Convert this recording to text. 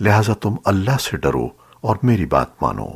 لہٰذا تم اللہ سے ڈرو اور میری بات مانو۔